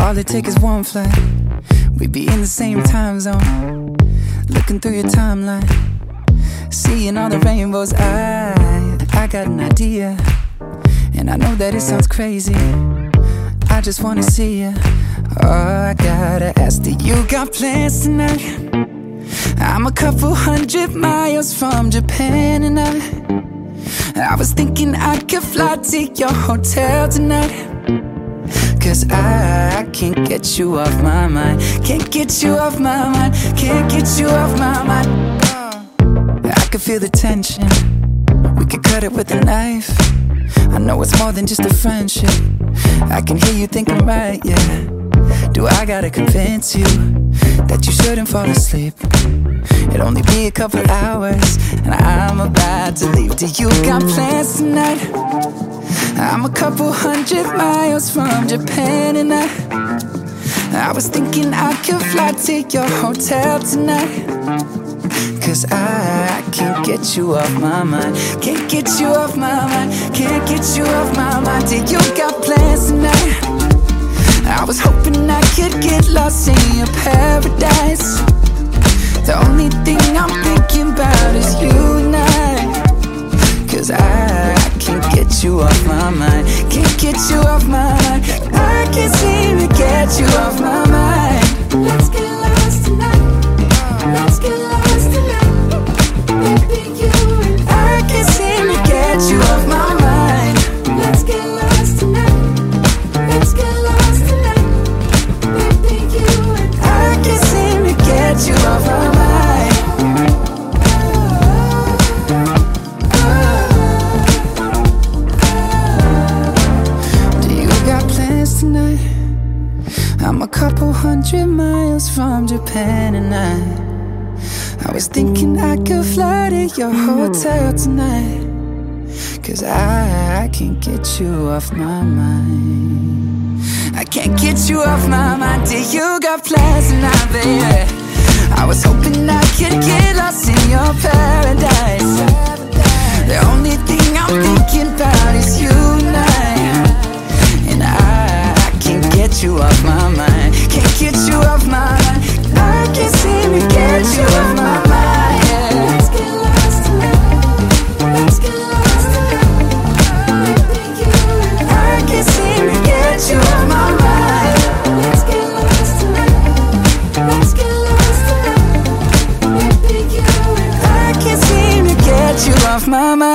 All it takes is one flight. We'd be in the same time zone. Looking through your timeline. Seeing all the rainbows. I, I got an idea. And I know that it sounds crazy. I just wanna see you. Oh, I gotta ask, do you got plans tonight? I'm a couple hundred miles from Japan and I I was thinking I could fly to your hotel tonight Cause I, I can't get you off my mind. Can't get you off my mind. Can't get you off my mind. I can feel the tension. We could cut it with a knife. I know it's more than just a friendship. I can hear you thinking right, yeah. Do I gotta convince you That you shouldn't fall asleep? It'll only be a couple hours And I'm about to leave. Do you got plans tonight? I'm a couple hundred miles from Japan and I I was thinking I could fly to your hotel tonight. Cause I, can't get you off my mind. Can't get you off my mind. Can't get you off my mind. Do you got plans tonight? I was hoping I could get lost in your paradise. The only thing I'm thinking about is you and I. Cause I, you off my mind. Can't get you off my mind. I can't seem to get you off couple hundred miles from Japan and I I was thinking I could fly to your hotel tonight Cause I, I can't get you off my mind I can't get you off my mind Do you got plans tonight, baby? I was hoping I could get off my mind